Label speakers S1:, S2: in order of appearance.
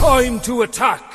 S1: Time to attack!